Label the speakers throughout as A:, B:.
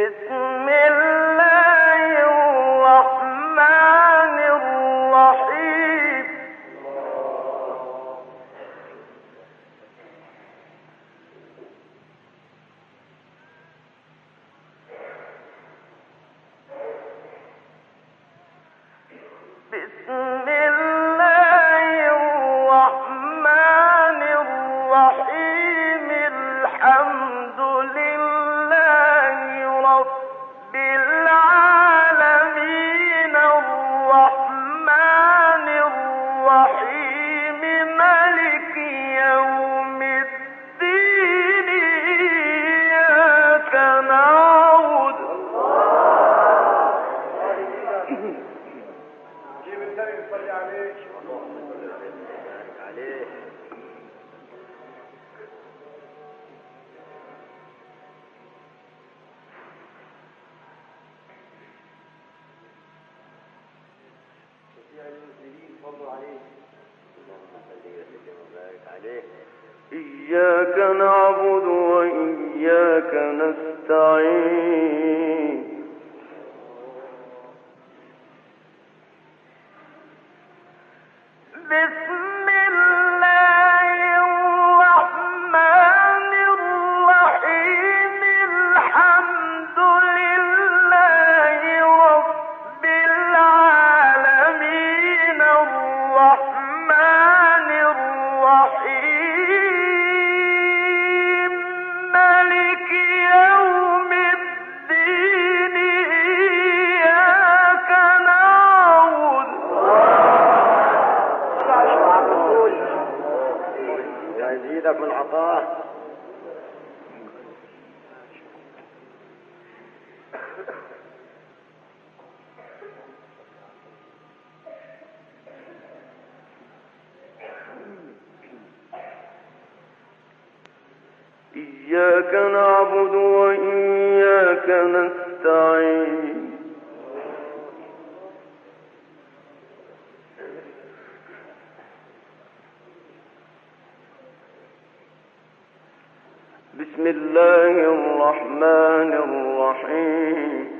A: بسم الله إياك نعبد وإياك نستعين. إياك نعبد وإياك نستعين. بسم الله الرحمن الرحيم.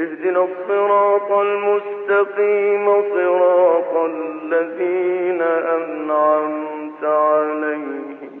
A: اهدنا الصراط المستقيم صراط الذين أنعمت عليهم.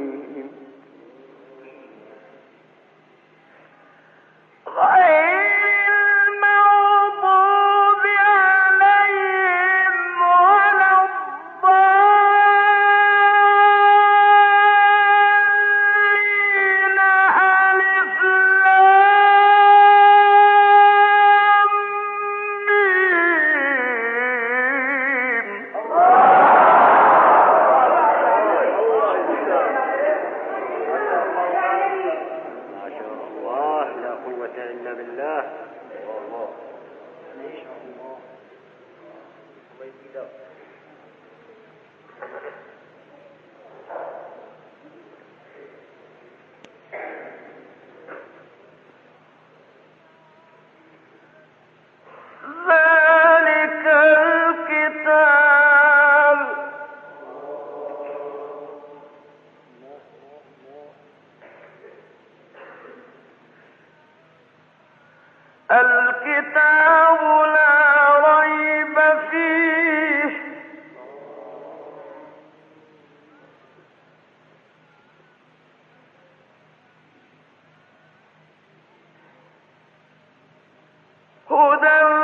A: ومما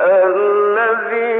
A: رزقناهم